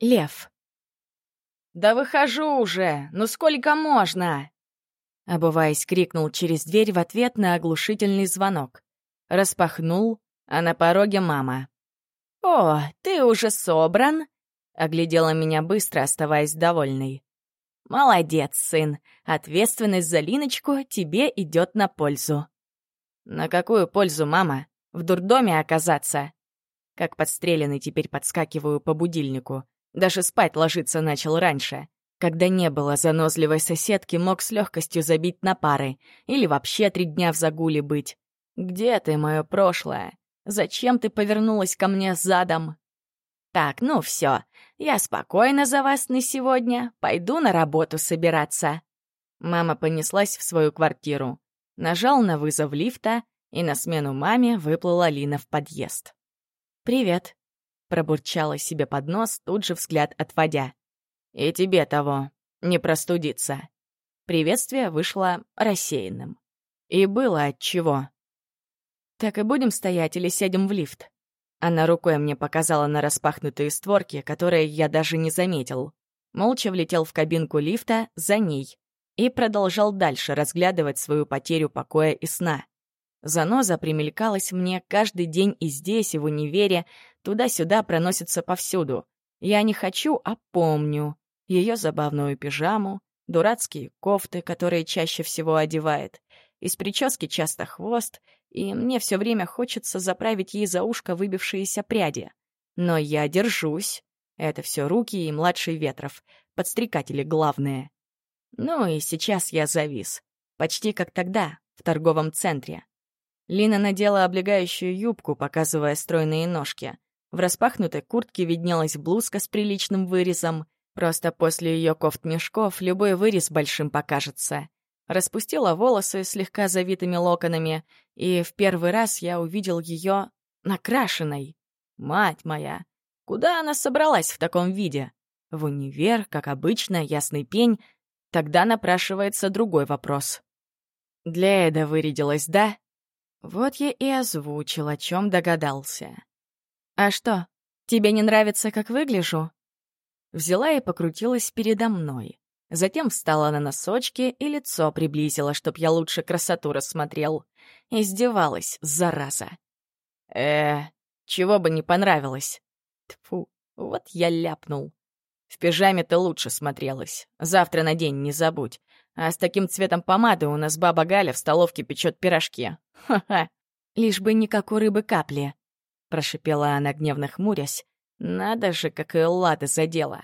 Лев. «Да выхожу уже! Ну сколько можно?» Обуваясь, крикнул через дверь в ответ на оглушительный звонок. Распахнул, а на пороге мама. «О, ты уже собран?» — оглядела меня быстро, оставаясь довольной. «Молодец, сын. Ответственность за Линочку тебе идет на пользу». «На какую пользу, мама? В дурдоме оказаться?» Как подстреленный теперь подскакиваю по будильнику. Даже спать ложиться начал раньше. Когда не было занозливой соседки, мог с легкостью забить на пары. Или вообще три дня в загуле быть. Где ты, мое прошлое? Зачем ты повернулась ко мне задом? Так, ну все, я спокойно за вас на сегодня, пойду на работу собираться. Мама понеслась в свою квартиру. Нажал на вызов лифта, и на смену маме выплыла Лина в подъезд. «Привет», — пробурчала себе под нос, тут же взгляд отводя. «И тебе того, не простудиться». Приветствие вышло рассеянным. И было отчего. «Так и будем стоять или сядем в лифт?» Она рукой мне показала на распахнутые створки, которые я даже не заметил. Молча влетел в кабинку лифта за ней и продолжал дальше разглядывать свою потерю покоя и сна. Заноза примелькалась мне каждый день и здесь, и в универе, туда-сюда проносится повсюду. Я не хочу, а помню. Ее забавную пижаму, дурацкие кофты, которые чаще всего одевает. Из прически часто хвост, и мне все время хочется заправить ей за ушко выбившиеся пряди. Но я держусь. Это все руки и младший Ветров, подстрекатели главные. Ну и сейчас я завис. Почти как тогда, в торговом центре. Лина надела облегающую юбку, показывая стройные ножки. В распахнутой куртке виднелась блузка с приличным вырезом. Просто после ее кофт-мешков любой вырез большим покажется. Распустила волосы слегка завитыми локонами, и в первый раз я увидел ее накрашенной. Мать моя! Куда она собралась в таком виде? В универ, как обычно, ясный пень. Тогда напрашивается другой вопрос. Для Эда вырядилась, да? Вот я и озвучил, о чем догадался. «А что, тебе не нравится, как выгляжу?» Взяла и покрутилась передо мной. Затем встала на носочки и лицо приблизила, чтоб я лучше красоту рассмотрел. Издевалась, зараза. э чего бы не понравилось. Тфу, вот я ляпнул. В пижаме ты лучше смотрелась. Завтра на день не забудь. А с таким цветом помады у нас баба Галя в столовке печет пирожки. Ха-ха. Лишь бы не как у рыбы капли. Прошипела она, гневно хмурясь. Надо же, как и Эллада задела.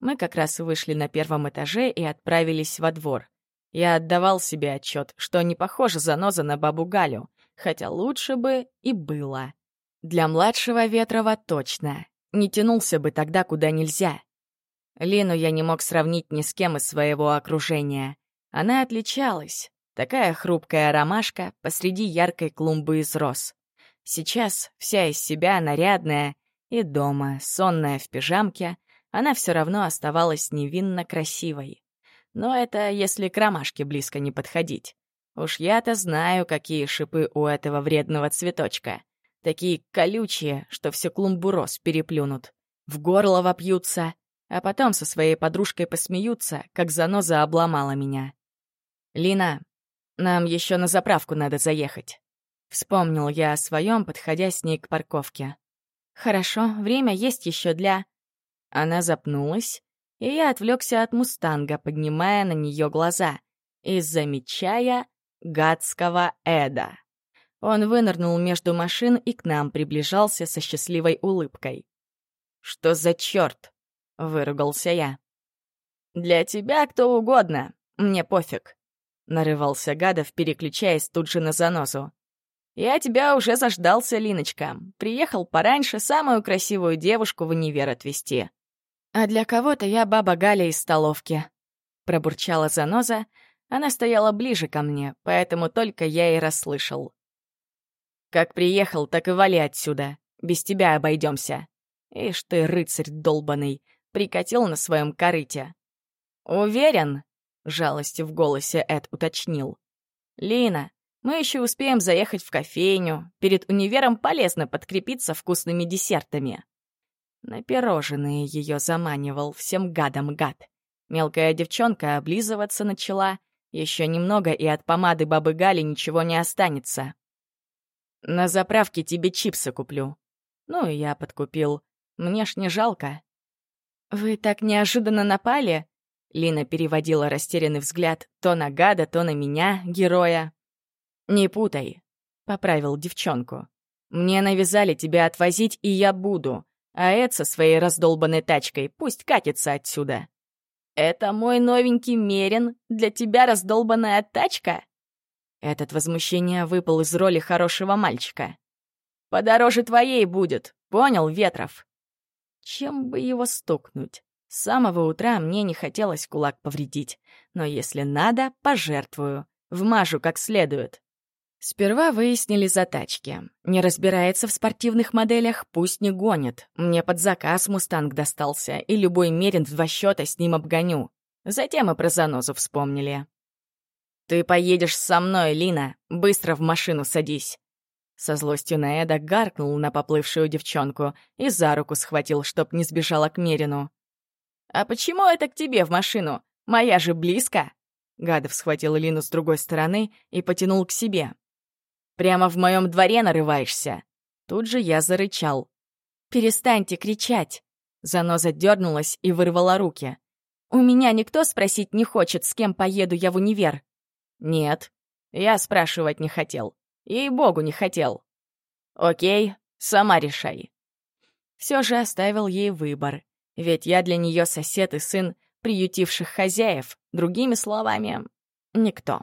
Мы как раз вышли на первом этаже и отправились во двор. Я отдавал себе отчет, что не похожа заноза на бабу Галю, хотя лучше бы и было. Для младшего Ветрова точно. Не тянулся бы тогда, куда нельзя. Лину я не мог сравнить ни с кем из своего окружения. Она отличалась. Такая хрупкая ромашка посреди яркой клумбы из роз. Сейчас вся из себя нарядная и дома, сонная в пижамке, она все равно оставалась невинно красивой. Но это если к ромашке близко не подходить. Уж я-то знаю, какие шипы у этого вредного цветочка. Такие колючие, что все клумбу роз переплюнут. В горло вопьются, а потом со своей подружкой посмеются, как заноза обломала меня. «Лина, нам еще на заправку надо заехать». Вспомнил я о своем, подходя с ней к парковке. «Хорошо, время есть еще для...» Она запнулась, и я отвлекся от мустанга, поднимая на нее глаза и замечая гадского Эда. Он вынырнул между машин и к нам приближался со счастливой улыбкой. «Что за черт?» — выругался я. «Для тебя кто угодно, мне пофиг», — нарывался Гадов, переключаясь тут же на занозу. «Я тебя уже заждался, Линочка. Приехал пораньше самую красивую девушку в универ отвезти». «А для кого-то я баба Галя из столовки», — пробурчала заноза. Она стояла ближе ко мне, поэтому только я и расслышал. «Как приехал, так и вали отсюда. Без тебя обойдемся. Ишь ты, рыцарь долбаный, прикатил на своем корыте. «Уверен?» — жалостью в голосе Эд уточнил. «Лина, мы еще успеем заехать в кофейню. Перед универом полезно подкрепиться вкусными десертами». На пирожные ее заманивал, всем гадом гад. Мелкая девчонка облизываться начала. Еще немного, и от помады бабы Гали ничего не останется. На заправке тебе чипсы куплю. Ну, и я подкупил. Мне ж не жалко. «Вы так неожиданно напали?» Лина переводила растерянный взгляд то на гада, то на меня, героя. «Не путай», — поправил девчонку. «Мне навязали тебя отвозить, и я буду. А Эд со своей раздолбанной тачкой пусть катится отсюда». «Это мой новенький Мерин, для тебя раздолбанная тачка?» Этот возмущение выпал из роли хорошего мальчика. «Подороже твоей будет, понял, Ветров?» Чем бы его стукнуть? С самого утра мне не хотелось кулак повредить, но если надо, пожертвую, вмажу как следует. Сперва выяснили за тачки. Не разбирается в спортивных моделях, пусть не гонит. Мне под заказ «Мустанг» достался, и любой мерин в два счета с ним обгоню. Затем и про занозу вспомнили. «Ты поедешь со мной, Лина. Быстро в машину садись». Со злостью на Эда гаркнул на поплывшую девчонку и за руку схватил, чтоб не сбежала к Мерину. «А почему это к тебе в машину? Моя же близко!» Гадов схватил Лину с другой стороны и потянул к себе. «Прямо в моем дворе нарываешься!» Тут же я зарычал. «Перестаньте кричать!» Заноза дернулась и вырвала руки. «У меня никто спросить не хочет, с кем поеду я в универ». «Нет, я спрашивать не хотел. Ей-богу, не хотел». «Окей, сама решай». Все же оставил ей выбор, ведь я для нее сосед и сын приютивших хозяев, другими словами, никто.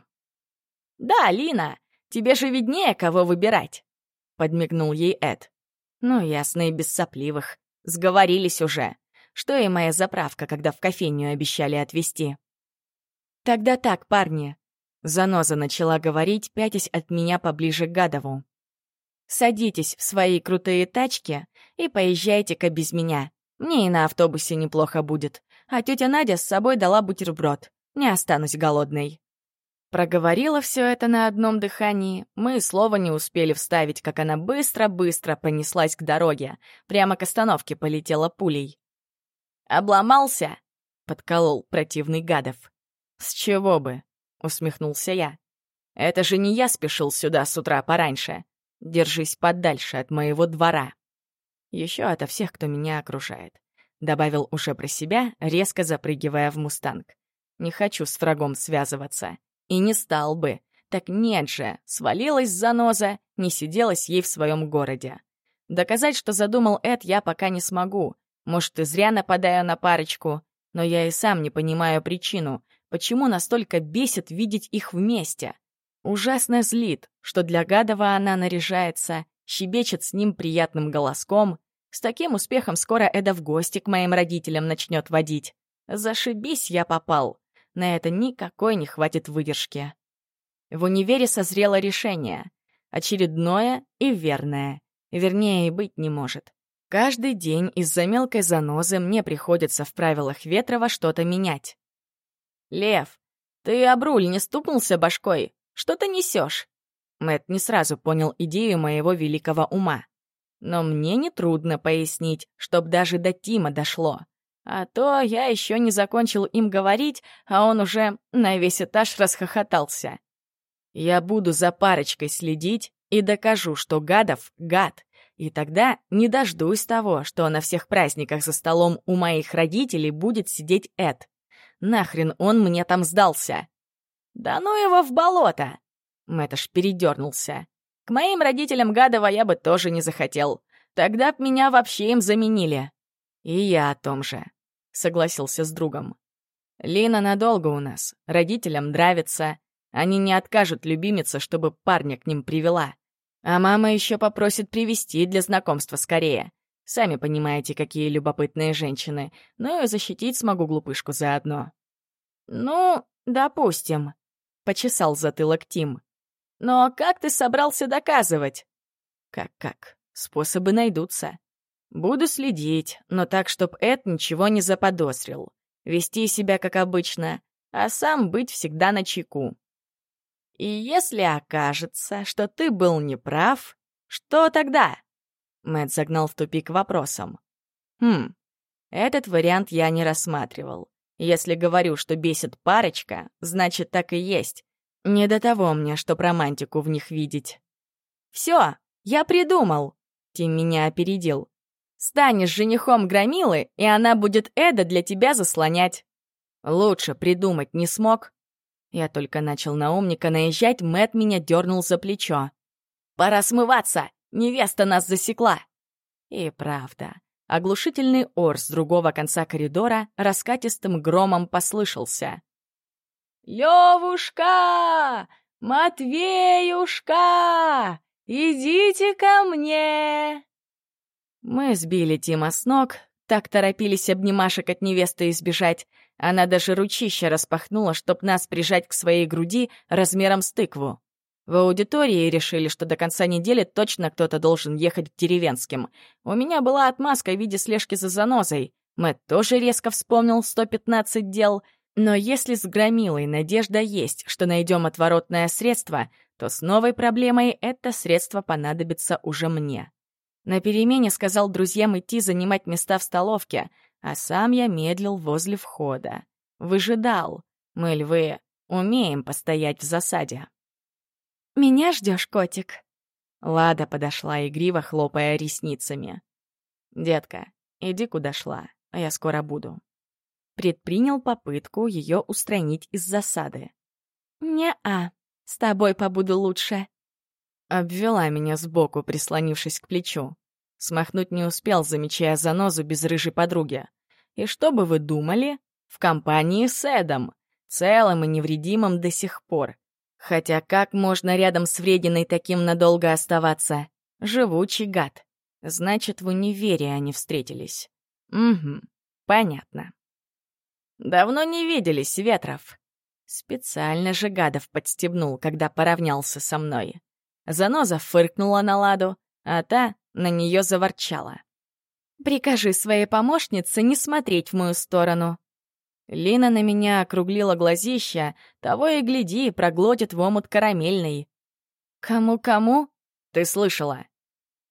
«Да, Лина, тебе же виднее, кого выбирать», — подмигнул ей Эд. «Ну, ясно, и без сопливых. Сговорились уже. Что и моя заправка, когда в кофейню обещали отвезти». «Тогда так, парни». Заноза начала говорить, пятясь от меня поближе к Гадову. «Садитесь в свои крутые тачки и поезжайте-ка без меня. Мне и на автобусе неплохо будет. А тетя Надя с собой дала бутерброд. Не останусь голодной. Проговорила все это на одном дыхании. Мы слова не успели вставить, как она быстро-быстро понеслась к дороге. Прямо к остановке полетела пулей. «Обломался?» — подколол противный Гадов. «С чего бы?» — усмехнулся я. «Это же не я спешил сюда с утра пораньше. Держись подальше от моего двора». Еще ото всех, кто меня окружает. Добавил уже про себя, резко запрыгивая в «Мустанг». Не хочу с врагом связываться. И не стал бы. Так нет же, свалилась заноза, не сиделась ей в своем городе. Доказать, что задумал Эд, я пока не смогу. Может, и зря нападаю на парочку, но я и сам не понимаю причину, почему настолько бесит видеть их вместе. Ужасно злит, что для Гадова она наряжается, щебечет с ним приятным голоском, с таким успехом скоро Эда в гости к моим родителям начнет водить. Зашибись я попал. На это никакой не хватит выдержки. В универе созрело решение. Очередное и верное. Вернее, и быть не может. Каждый день из-за мелкой занозы мне приходится в правилах Ветрова что-то менять. «Лев, ты об руль не стукнулся башкой? Что ты несешь?» Мэт не сразу понял идею моего великого ума. Но мне нетрудно пояснить, чтоб даже до Тима дошло. А то я еще не закончил им говорить, а он уже на весь этаж расхохотался. Я буду за парочкой следить и докажу, что гадов — гад. И тогда не дождусь того, что на всех праздниках за столом у моих родителей будет сидеть Эд. Нахрен он мне там сдался? Да ну его в болото! Мэташ передернулся. К моим родителям Гадова я бы тоже не захотел. Тогда б меня вообще им заменили. И я о том же, — согласился с другом. Лина надолго у нас, родителям нравится. Они не откажут любимице, чтобы парня к ним привела. А мама еще попросит привести для знакомства скорее. Сами понимаете, какие любопытные женщины. Ну и защитить смогу глупышку заодно. «Ну, допустим», — почесал затылок Тим. Но как ты собрался доказывать? Как-как? Способы найдутся. Буду следить, но так, чтоб Эд ничего не заподозрил. Вести себя как обычно, а сам быть всегда на чеку. И если окажется, что ты был неправ, что тогда? Мэт загнал в тупик вопросом. Хм, этот вариант я не рассматривал. Если говорю, что бесит парочка, значит, так и есть. Не до того мне, чтоб романтику в них видеть. «Все, я придумал!» Тим меня опередил. «Станешь женихом Громилы, и она будет Эда для тебя заслонять». Лучше придумать не смог. Я только начал на умника наезжать, Мэт меня дернул за плечо. «Пора смываться! Невеста нас засекла!» И правда, оглушительный ор с другого конца коридора раскатистым громом послышался. «Левушка! Матвеюшка! Идите ко мне!» Мы сбили Тима с ног, так торопились обнимашек от невесты избежать. Она даже ручище распахнула, чтоб нас прижать к своей груди размером с тыкву. В аудитории решили, что до конца недели точно кто-то должен ехать к деревенским. У меня была отмазка в виде слежки за занозой. Мэтт тоже резко вспомнил 115 дел. Но если с Громилой надежда есть, что найдем отворотное средство, то с новой проблемой это средство понадобится уже мне. На перемене сказал друзьям идти занимать места в столовке, а сам я медлил возле входа. Выжидал. Мы, львы, умеем постоять в засаде. «Меня ждешь, котик?» Лада подошла игриво, хлопая ресницами. «Детка, иди куда шла, а я скоро буду». Предпринял попытку ее устранить из засады. «Не-а, с тобой побуду лучше». Обвела меня сбоку, прислонившись к плечу. Смахнуть не успел, замечая занозу без рыжей подруги. И что бы вы думали? В компании с Эдом. Целым и невредимым до сих пор. Хотя как можно рядом с врединой таким надолго оставаться? Живучий гад. Значит, в универе они встретились. Угу, понятно. Давно не виделись, Ветров. Специально же гадов подстебнул, когда поравнялся со мной. Заноза фыркнула на ладу, а та на нее заворчала. «Прикажи своей помощнице не смотреть в мою сторону», Лина на меня округлила глазища, того и гляди, проглотит в омут карамельный. «Кому-кому?» «Ты слышала?»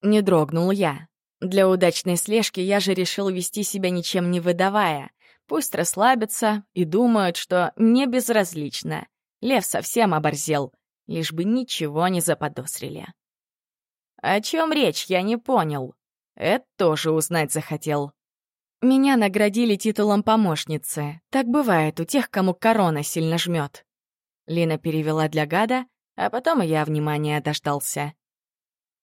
Не дрогнул я. Для удачной слежки я же решил вести себя ничем не выдавая. Пусть расслабятся и думают, что не безразлично. Лев совсем оборзел, лишь бы ничего не заподозрили. О чем речь, я не понял. Это тоже узнать захотел. Меня наградили титулом помощницы. Так бывает у тех, кому корона сильно жмет. Лина перевела для гада, а потом и я внимания дождался.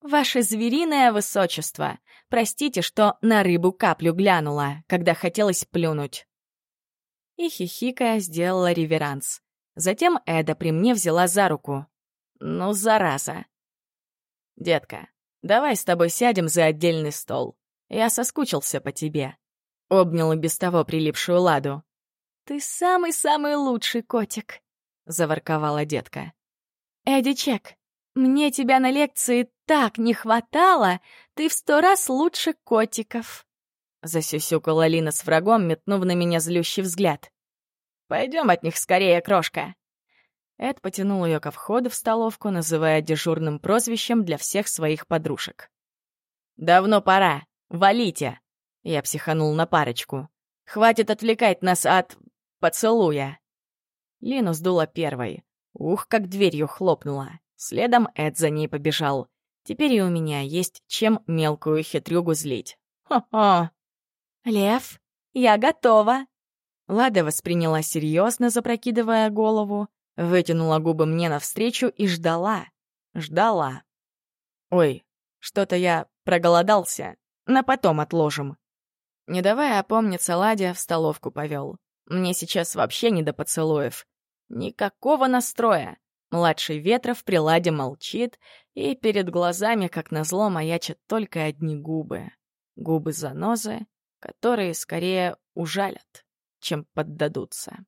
«Ваше звериное высочество, простите, что на рыбу каплю глянула, когда хотелось плюнуть». И хихикая сделала реверанс. Затем Эда при мне взяла за руку. «Ну, зараза!» «Детка, давай с тобой сядем за отдельный стол. Я соскучился по тебе». Обнял и без того прилипшую ладу. «Ты самый-самый лучший котик», — заворковала детка. «Эдди Чек, мне тебя на лекции так не хватало, ты в сто раз лучше котиков». Засюсюкала Лина с врагом, метнув на меня злющий взгляд. «Пойдем от них скорее, крошка». Эд потянул ее ко входу в столовку, называя дежурным прозвищем для всех своих подружек. «Давно пора. Валите!» Я психанул на парочку. «Хватит отвлекать нас от... поцелуя!» Лину сдула первой. Ух, как дверью хлопнула. Следом Эд за ней побежал. Теперь и у меня есть чем мелкую хитрюгу злить. Хо-хо! «Лев, я готова!» Лада восприняла серьезно, запрокидывая голову, вытянула губы мне навстречу и ждала. Ждала. «Ой, что-то я проголодался. На потом отложим». Не давая опомниться, Ладя в столовку повел. Мне сейчас вообще не до поцелуев. Никакого настроя. Младший Ветров при Ладе молчит, и перед глазами, как назло, маячат только одни губы. Губы занозы, которые скорее ужалят, чем поддадутся.